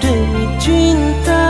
demi cinta.